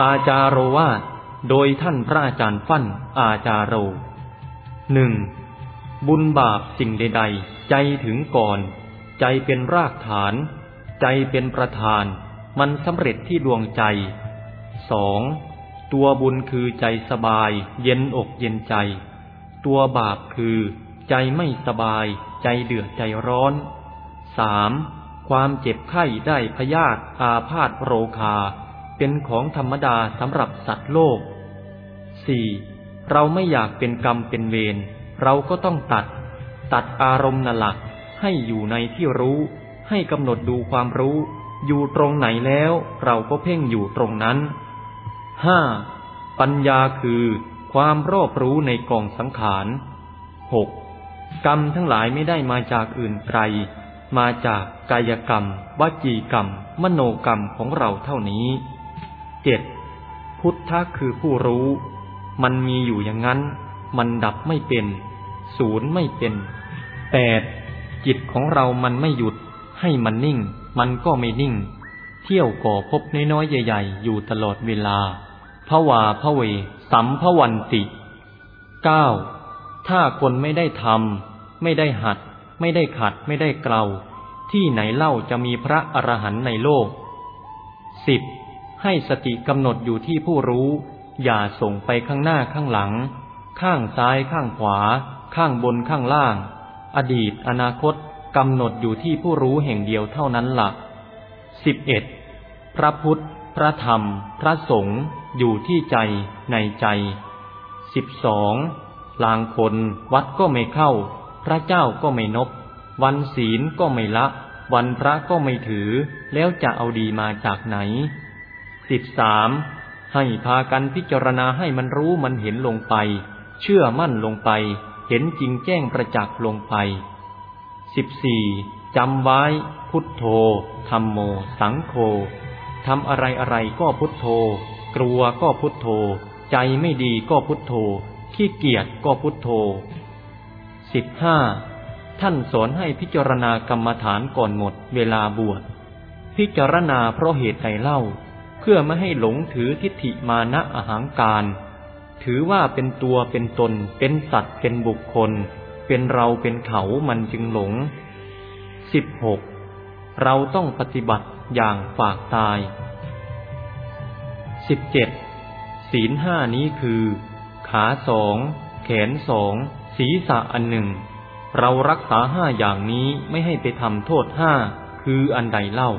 อาจารโรวาทโดยท่านพระอาจารย์ฟั่น อาจารโรหนึ่งบุญบาปสิ่งใดๆ ใจถึงก่อน ใจเป็นรากฐาน ใจเป็นประธาน มันสำเร็จที่ดวงใจสองตัวบุญคือใจสบาย เย็นอกเย็นใจ ตัวบาปคือ ใจไม่สบาย ใจเดือดใจร้อนสามความเจ็บไข้ได้พยาธิอาพาธโรคา เป็นของธรรมดาสำหรับสัตว์โลกสี่เราไม่อยากเป็นกรรมเป็นเวรเราก็ต้องตัด ตัดอารมณ์นหลัก ให้อยู่ในที่รู้ ให้กำหนดดูความรู้ อยู่ตรงไหนแล้ว เราก็เพ่งอยู่ตรงนั้นห้าปัญญาคือ ความรอบรู้ในกองสังขารหกกรรมทั้งหลายไม่ได้มาจากอื่นไกล มาจากกายกรรม วจีกรรม มโนกรรมของเราเท่านี้ เจ็ดพุทธะคือผู้รู้ มันมีอยู่อย่างนั้น มันดับไม่เป็น ศูนย์ไม่เป็นแปดจิตของเรามันไม่หยุด ให้มันนิ่ง มันก็ไม่นิ่ง เที่ยวก่อพบน้อยๆใหญ่ ๆ อยู่ตลอดเวลาภวาภเว สัมภวันติเก้าถ้าคนไม่ได้ทำไม่ได้หัด ไม่ได้ขัด ไม่ได้เกลาที่ไหนเล่าจะมีพระอรหันต์ในโลกสิบ ให้สติกำหนดอยู่ที่ผู้รู้ อย่าส่งไปข้างหน้าข้างหลัง ข้างซ้ายข้างขวา ข้างบนข้างล่าง อดีต อนาคตกำหนดอยู่ที่ผู้รู้แห่งเดียวเท่านั้นละ่ะสิบเอ็ดพระพุทธ พระธรรม พระสงฆ์อยู่ที่ใจในใจสิบสองลางคนวัดก็ไม่เข้า พระเจ้าก็ไม่นบ วันศีลก็ไม่ละ วันพระก็ไม่ถือ แล้วจะเอาดีมาจากไหน สิบสามให้พากันพิจารณาให้มันรู้มันเห็นลงไป เชื่อมั่นลงไป เห็นจริงแจ้งประจักษ์ลงไปสิบสี่จำไว้ พุทโธธรรมโม สังโฆทำอะไรอะไรก็พุทโธ กลัวก็พุทโธ ใจไม่ดีก็พุทโธ ขี้เกียจก็พุทโธสิบห้าท่านสอนให้พิจารณากรรมฐานก่อนหมดเวลาบวชพิจารณาเพราะเหตุใดเล่า พื่อไม่ให้หลงถือทิฏฐิมานะอาหางการ ถือว่าเป็นตัวเป็นตน เป็นสัตว์เป็นบุคคล เป็นเราเป็นเขามันจึงหลงสิบหกเราต้องปฏิบัติอย่างฝากตายสิบเจ็ดศีลห้านี้คือ ขาสองแขนสองศีรษะอันหนึ่ง เรารักษาห้าอย่างนี้ไม่ให้ไปทำโทษห้าคืออันใดเล่า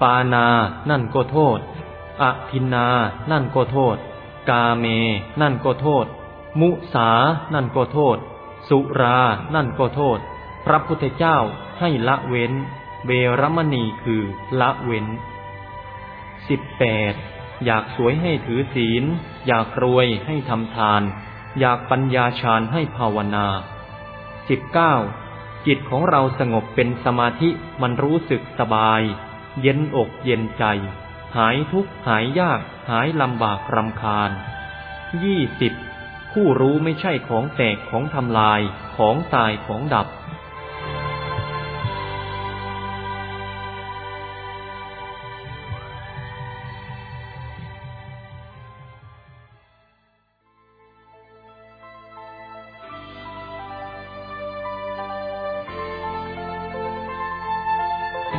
ปานานั่นก็โทษ อทินนา นั่นก็โทษ กาเม นั่นก็โทษ มุสา นั่นก็โทษ สุรา นั่นก็โทษ พระพุทธเจ้าให้ละเว้นเวรมณีคือละเว้นสิบแปดอยากสวยให้ถือศีล อยากรวยให้ทำทาน อยากปัญญาฌานให้ภาวนาสิบเก้าจิตของเราสงบเป็นสมาธิมันรู้สึกสบาย เย็นอกเย็นใจ หายทุกข์หายยากหายลำบากรำคาญยี่สิบผู้รู้ไม่ใช่ของแตกของทำลายของตายของดับ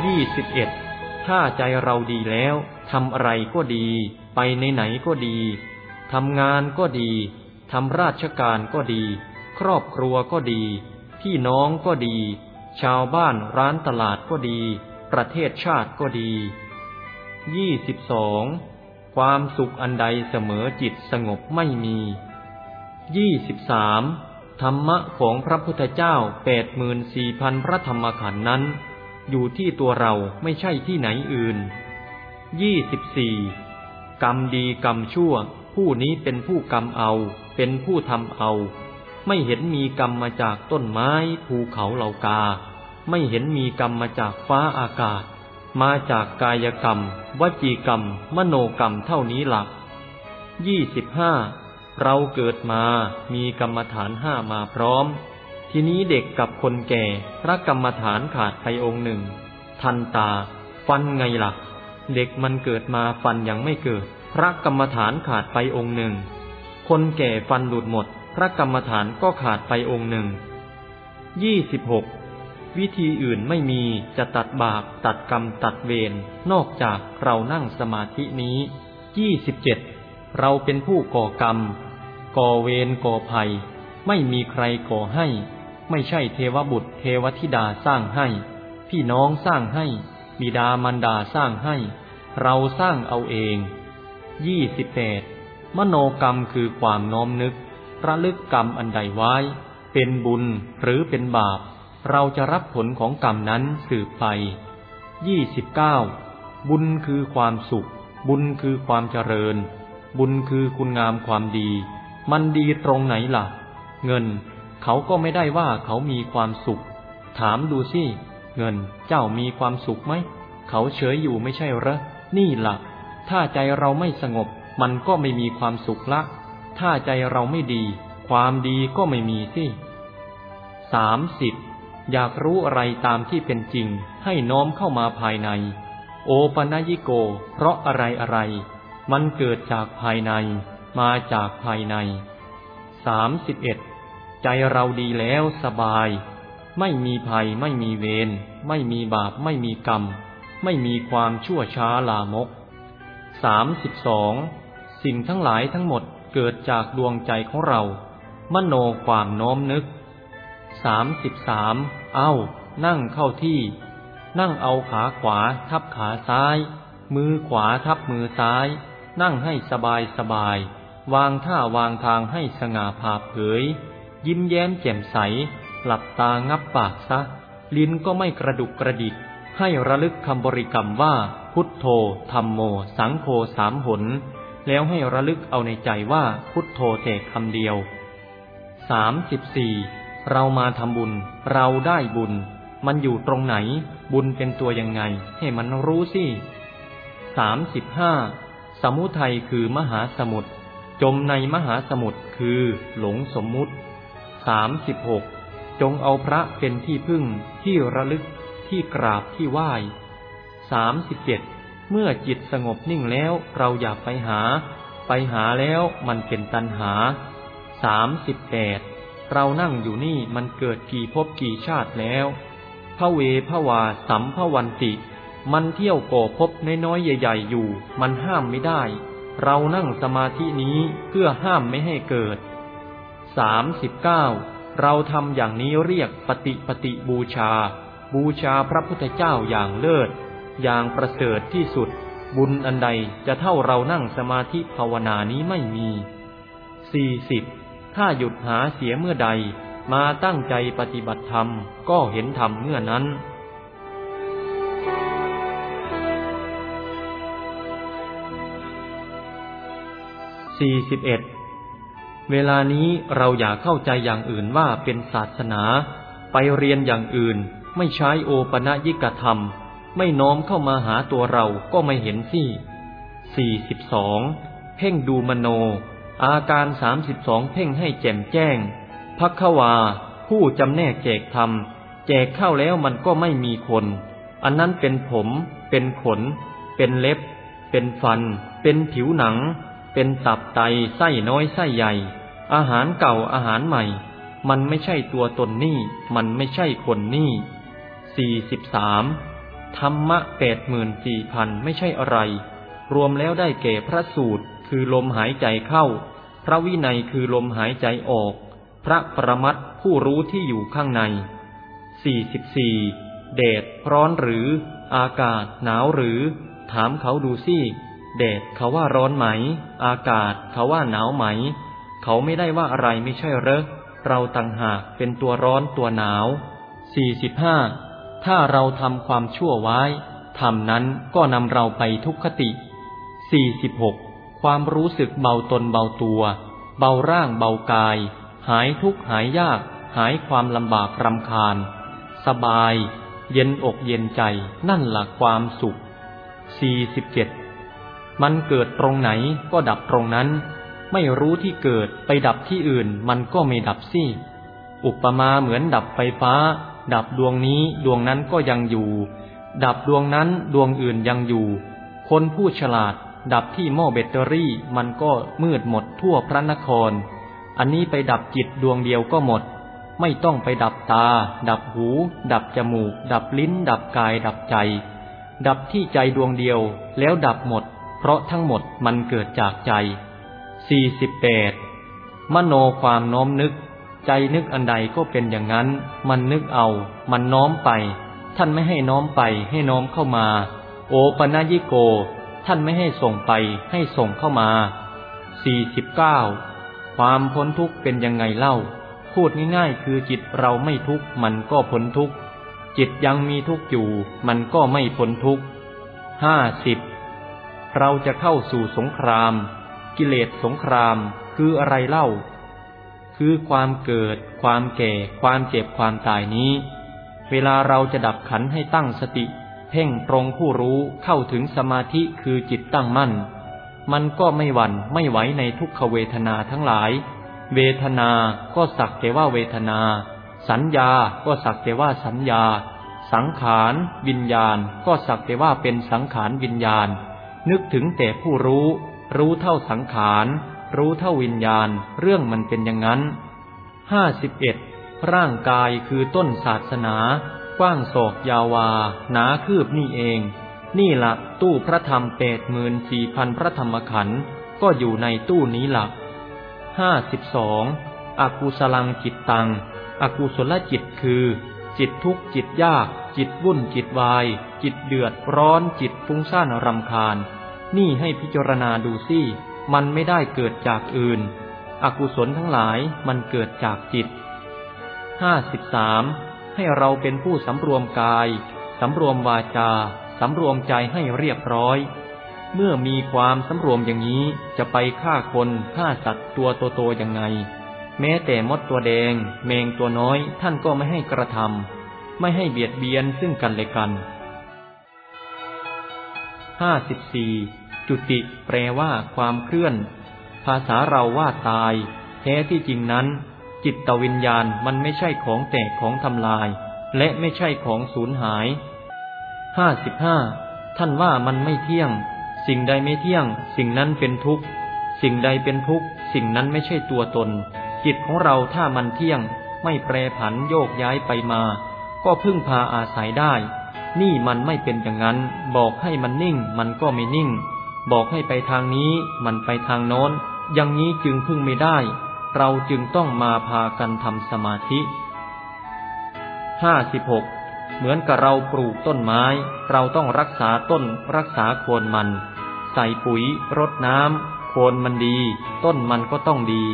ยี่สิบเอ็ด ถ้าใจเราดีแล้วทำอะไรก็ดี ไปในไหนก็ดีทำงานก็ดีทำราชการก็ดี ครอบครัวก็ดี พี่น้องก็ดี ชาวบ้านร้านตลาดก็ดี ประเทศชาติก็ดียี่สิบสองความสุขอันใดเสมอจิตสงบไม่มียี่สิบสามธรรมะของพระพุทธเจ้าแปดหมื่นสี่พันพระธรรมขันธ์นั้น อยู่ที่ตัวเราไม่ใช่ที่ไหนอื่นยี่สิบสี่กรรมดีกรรมชั่ว ผู้นี้เป็นผู้กรรมเอา เป็นผู้ทำเอา ไม่เห็นมีกรรมมาจากต้นไม้ภูเขาเหล่ากา ไม่เห็นมีกรรมมาจากฟ้าอากาศ มาจากกายกรรม วจีกรรม มโนกรรมเท่านี้หลักยี่สิบห้าเราเกิดมามีกรรมฐานห้ามาพร้อม ทีนี้เด็กกับคนแก่ พระกรรมฐานขาดไปองค์หนึ่ง ทันตา ฟันไงละ่ะ เด็กมันเกิดมาฟันยังไม่เกิดพพระกรรมฐานขาดไปองค์หนึ่ง คนแก่ฟันหลุดหมด พระกรรมฐานก็ขาดไปองค์หนึ่งยี่สิบหกวิธีอื่นไม่มีจะตัดบาปตัดกรรมตัดเวรนอกจากเรานั่งสมาธินี้ยี่สิบเจ็ดเราเป็นผู้ก่อกรรม ก่อเวรก่อภัย ไม่มีใครก่อให้ ไม่ใช่เทวบุตรเทวธิดาสร้างให้ พี่น้องสร้างให้ บิดามารดาสร้างให้ เราสร้างเอาเองยี่สิบแปดมโนกรรมคือความน้อมนึก ระลึกกรรมอันใดไว้ เป็นบุญหรือเป็นบาป เราจะรับผลของกรรมนั้นสืบไปยี่สิบเก้าบุญคือความสุข บุญคือความเจริญ บุญคือคุณงามความดี มันดีตรงไหนล่ะ เงิน เขาก็ไม่ได้ว่าเขามีความสุข ถามดูสิ เงินเจ้ามีความสุขไหม เขาเฉยอยู่ไม่ใช่หรอ นี่ล่ะ ถ้าใจเราไม่สงบ มันก็ไม่มีความสุขละ ถ้าใจเราไม่ดี ความดีก็ไม่มีสิสามสิบอยากรู้อะไรตามที่เป็นจริง ให้น้อมเข้ามาภายใน โอปัญญิโก เพราะอะไรอะไร มันเกิดจากภายใน มาจากภายในสามสิบเอ็ด ใจเราดีแล้วสบาย ไม่มีภัย ไม่มีเวร ไม่มีบาป ไม่มีกรรม ไม่มีความชั่วช้าลามกสามสิบสองสิ่งทั้งหลายทั้งหมดเกิดจากดวงใจของเรา มโนความโน้มนึกสามสิบสามเอ้า นั่งเข้าที่ นั่งเอาขาขวาทับขาซ้าย มือขวาทับมือซ้าย นั่งให้สบายสบายวางท่าวางทางให้สง่าผ่าเผย ยิ้มแย้มแจ่มใส หลับตางับปากซะ ลิ้นก็ไม่กระดุกกระดิก ให้ระลึกคำบริกรรมว่า พุทโธธรรมโม สังโฆสามหน แล้วให้ระลึกเอาในใจว่าพุทโธแต่คำเดียวสามสิบสี่เรามาทำบุญ เราได้บุญ มันอยู่ตรงไหน บุญเป็นตัวยังไง ให้มันรู้สิสามสิบห้าสมุทัยคือมหาสมุทรจมในมหาสมุทรคือหลงสมมุติ สามสิบหกจงเอาพระเป็นที่พึ่งที่ระลึกที่กราบที่ไหว้สามสิบเจ็ดเมื่อจิตสงบนิ่งแล้วเราอย่าไปหา ไปหาแล้วมันเป็นตัณหาสามสิบแปดเรานั่งอยู่นี่มันเกิดกี่ภพกี่ชาติแล้วพระเวพระวาสัมภวันติ มันเที่ยวก่อภพน้อยๆใหญ่ ๆ อยู่ มันห้ามไม่ได้ เรานั่งสมาธินี้เพื่อห้ามไม่ให้เกิด สามสิบเก้าเราทำอย่างนี้เรียกปฏิปฏิบูชา บูชาพระพุทธเจ้าอย่างเลิศ อย่างประเสริฐที่สุด บุญอันใดจะเท่าเรานั่งสมาธิภาวนานี้ไม่มีสี่สิบถ้าหยุดหาเสียเมื่อใด มาตั้งใจปฏิบัติธรรม ก็เห็นธรรมเมื่อนั้นสี่สิบเอ็ด เวลานี้เราอย่าเข้าใจอย่างอื่นว่าเป็นศาสนา ไปเรียนอย่างอื่น ไม่ใช้โอปะยิกธรรม ไม่น้อมเข้ามาหาตัวเราก็ไม่เห็นสิสี่สิบสองเพ่งดูมโน อาการสามสิบสองเพ่งให้แจ่มแจ้งพักขวา ผู้จำแนกแจกธรรม แจกเข้าแล้วมันก็ไม่มีคน อันนั้นเป็นผม เป็นขน เป็นเล็บ เป็นฟัน เป็นผิวหนัง เป็นตับไตไส้น้อยไส้ใหญ่ อาหารเก่าอาหารใหม่ มันไม่ใช่ตัวตนนี่ มันไม่ใช่คนนี่สี่สิบสามธรรมะแปดหมื่นสี่พันไม่ใช่อะไร รวมแล้วได้แก่พระสูตร คือลมหายใจเข้า พระวินัยคือลมหายใจออก พระประมัตผู้รู้ที่อยู่ข้างในสี่สิบสี่แดดร้อนหรือ อากาศหนาวหรือ ถามเขาดูสิ แดดเขาว่าร้อนไหม อากาศเขาว่าหนาวไหม เขาไม่ได้ว่าอะไรไม่ใช่เหรอเราต่างหากเป็นตัวร้อนตัวหนาวสี่สิบห้าถ้าเราทำความชั่วไว้ทำนั้นก็นำเราไปทุกขติสี่สิบหกความรู้สึกเบาตนเบาตัว เบาร่างเบากาย หายทุกหายยาก หายความลำบากรำคาญ สบาย เย็นอกเย็นใจนั่นหลักความสุขสี่สิบเจ็ด มันเกิดตรงไหนก็ดับตรงนั้น ไม่รู้ที่เกิดไปดับที่อื่นมันก็ไม่ดับสิอุปมาเหมือนดับไฟฟ้า ดับดวงนี้ดวงนั้นก็ยังอยู่ ดับดวงนั้นดวงอื่นยังอยู่ คนผู้ฉลาด ดับที่หม้อแบตเตอรี่มันก็มืดหมดทั่วพระนคร อันนี้ไปดับจิตดวงเดียวก็หมด ไม่ต้องไปดับตา ดับหู ดับจมูก ดับลิ้น ดับกาย ดับใจ ดับที่ใจดวงเดียวแล้วดับหมด ราะทั้งหมดมันเกิดจากใจ 48. มโนความน้อมนึก ใจนึกอันใดก็เป็นอย่างนั้น มันนึกเอา มันน้อมไป ท่านไม่ให้น้อมไป ให้น้อมเข้ามา โอปนายิโก ท่านไม่ให้ส่งไป ให้ส่งเข้ามา 49. ความพ้นทุกข์เป็นยังไงเล่า พูดง่ายๆ คือจิตเราไม่ทุกข์มันก็พ้นทุกข์ จิตยังมีทุกข์อยู่ มันก็ไม่พ้นทุกข์ห้าสิบ เราจะเข้าสู่สงคราม กิเลสสงครามคืออะไรเล่า คือความเกิด ความแก่ ความเจ็บความตายนี้ เวลาเราจะดับขันให้ตั้งสติ เพ่งตรงผู้รู้เข้าถึงสมาธิคือจิตตั้งมั่น มันก็ไม่หวั่นไม่ไหวในทุกขเวทนาทั้งหลาย เวทนาก็สักแต่ว่าเวทนา สัญญาก็สักแต่ว่าสัญญา สังขาร วิญญาณ ก็สักแต่ว่าเป็นสังขารวิญญาณ นึกถึงแต่ผู้รู้ รู้เท่าสังขาร รู้เท่าวิญญาณ เรื่องมันเป็นอย่างนั้นห้าสิบเอ็ดร่างกายคือต้นศาสนา กว้างศอกยาวา หนาคืบนี่เอง นี่ละตู้พระธรรมเปดหมื่นสี่พันพระธรรมขันธ์ก็อยู่ในตู้นี้หลักห้าสิบสองอกุสลังจิตตัง อกุศลจิตคือ จิตทุกข์จิตยาก จิตวุ่นจิตวาย จิตเดือดร้อนจิตฟุ้งซ่านรำคาญ นี่ให้พิจารณาดูสิมันไม่ได้เกิดจากอื่น อกุศลทั้งหลายมันเกิดจากจิตห้าสิบสามให้เราเป็นผู้สำรวมกาย สำรวมวาจา สำรวมใจให้เรียบร้อย เมื่อมีความสำรวมอย่างนี้จะไปฆ่าคนฆ่าสัตว์ตัวโตๆยังไง แม้แต่มดตัวแดงเมงตัวน้อยท่านก็ไม่ให้กระทำไม่ให้เบียดเบียนซึ่งกันและกัน ห้าสิบสี่จุติแปลว่าความเคลื่อน ภาษาเราว่าตาย แท้ที่จริงนั้น จิตวิญญาณมันไม่ใช่ของแตกของทำลาย และไม่ใช่ของสูญหายห้าสิบห้าท่านว่ามันไม่เที่ยง สิ่งใดไม่เที่ยง สิ่งนั้นเป็นทุกข์ สิ่งใดเป็นทุกข์ สิ่งนั้นไม่ใช่ตัวตน จิตของเราถ้ามันเที่ยง ไม่แปรผันโยกย้ายไปมา ก็พึ่งพาอาศัยได้ นี่มันไม่เป็นอย่างนั้น บอกให้มันนิ่ง มันก็ไม่นิ่ง บอกให้ไปทางนี้ มันไปทางโน้น อย่างนี้จึงพึ่งไม่ได้ เราจึงต้องมาพากันทำสมาธิห้าสิบหกเหมือนกับเราปลูกต้นไม้ เราต้องรักษาต้น รักษาโคนมัน ใส่ปุ๋ย รดน้ำโคนมันดี ต้นมันก็ต้องดี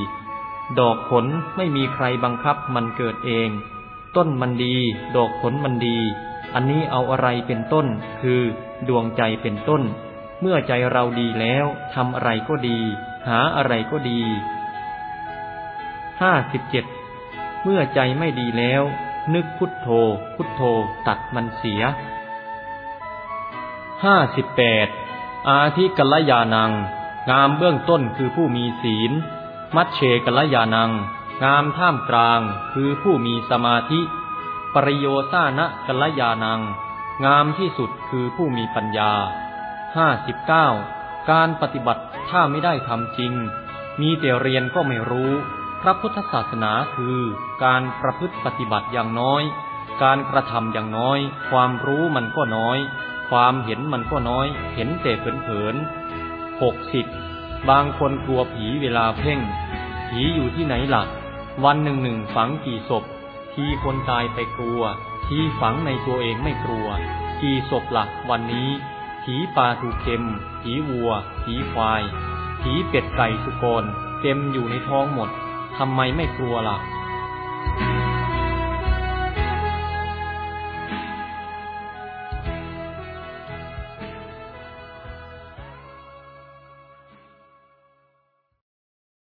ดอกผลไม่มีใครบังคับมันเกิดเอง ต้นมันดี ดอกผลมันดี อันนี้เอาอะไรเป็นต้น คือ ดวงใจเป็นต้น เมื่อใจเราดีแล้วทำอะไรก็ดี หาอะไรก็ดีห้าสิบเจ็ดเมื่อใจไม่ดีแล้ว นึกพุทโธ พุทโธ ตัดมันเสียห้าสิบแปดอาทิกัลยานัง งามเบื้องต้นคือผู้มีศีล มัชเชกัลยานัง งามท่ามกลางคือผู้มีสมาธิ ปริโยสานะกัลยานัง งามที่สุดคือผู้มีปัญญาห้าสิบเก้าการปฏิบัติถ้าไม่ได้ทำจริง มีแต่เรียนก็ไม่รู้ พระพุทธศาสนาคือการประพฤติปฏิบัติอย่างน้อย การกระทำอย่างน้อย ความรู้มันก็น้อย ความเห็นมันก็น้อย เห็นแต่เผินๆหกสิบบางคนกลัวผีเวลาเพ่ง ผีอยู่ที่ไหนหลัก วันหนึ่งหนึ่งฝังกี่ศพ ทีคนตายไปกลัว ทีฝังในตัวเองไม่กลัว กี่ศพหลักวันนี้ ผีปลาถูกเข็ม ผีวัว ผีควาย ผีเป็ดไก่สุกรเต็มอยู่ในท้องหมด ทำไมไม่กลัวล่ะ